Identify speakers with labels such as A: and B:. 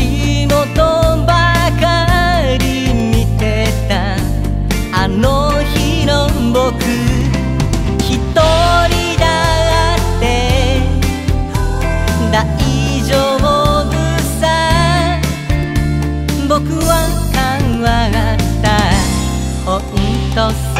A: 仕事ばかり見てた。あの日の僕。一人だって。大丈夫さ僕は変わった。本当さ。